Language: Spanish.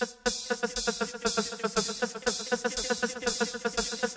like a